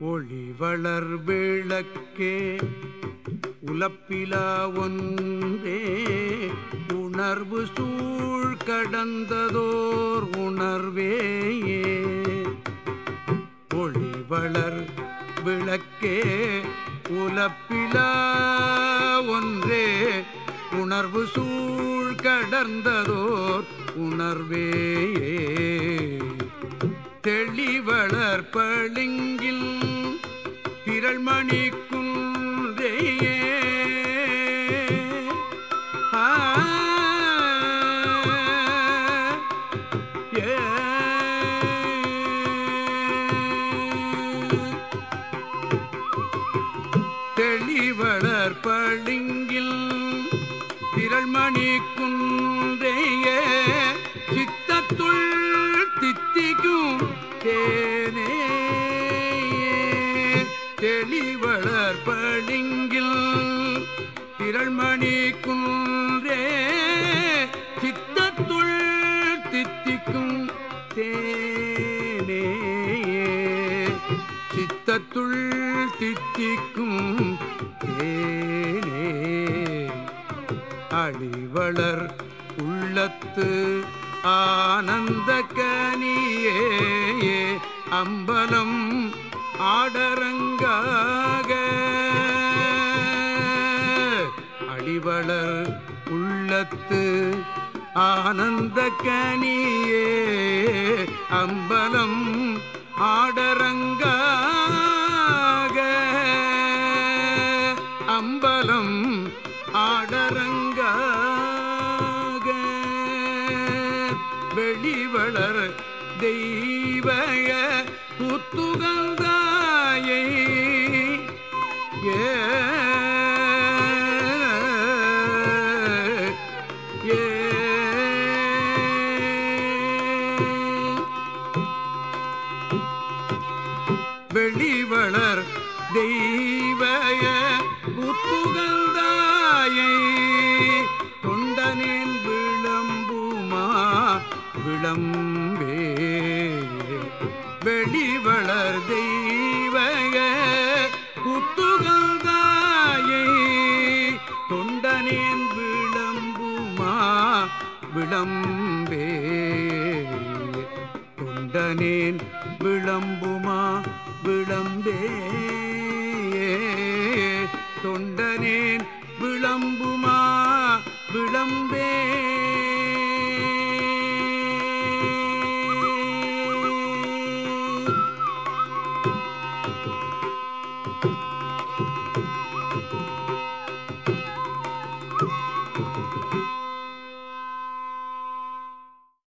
ஒளிவளர் விளக்கே உலப்பிலா ஒன்றே. உணர்வு சூழ் கடந்ததோர் உணர்வேயே. ஒளிவளர் விளக்கே உலப்பிலா ஒன்றே. உணர்வு சூழ் கடந்ததோர் உணர்வேயே. தெளிவளர் பளிங் தெளிவளர் பளிங்கில் திரள்மணி குந்தைய சித்தத்துள் தித்திக்கும் தேனே தெளிவளர் பளிங்கில் திரள்மணி குன்றே சித்தத்துள் தித்திக்கும் தேனே சித்தத்துள் தித்திக்கும் தேனே. அடிவளர் உள்ளத்து ஆனந்த கனியே அம்பலம் ஆடரங்காக வளர் உள்ளத்து ஆனந்த கனியே அம்பலம் ஆடரங்காக. அம்பலம் ஆடரங்காக. வெளிவளர் தெய்வய புத்துகந்தாயை ஏ வெளிவளர் தெய்வய புத்துகந்தாயை தொண்டனின் விளம்புமா விளம்பே. வெளிவளர் தெய்வய புத்துகந்தாயை தொண்டனின் விளம்புமா விளம்பே. தொண்டனேன் விளம்புமா? விளம்பே. தொண்டனேன் விளம்புமா? விளம்பே.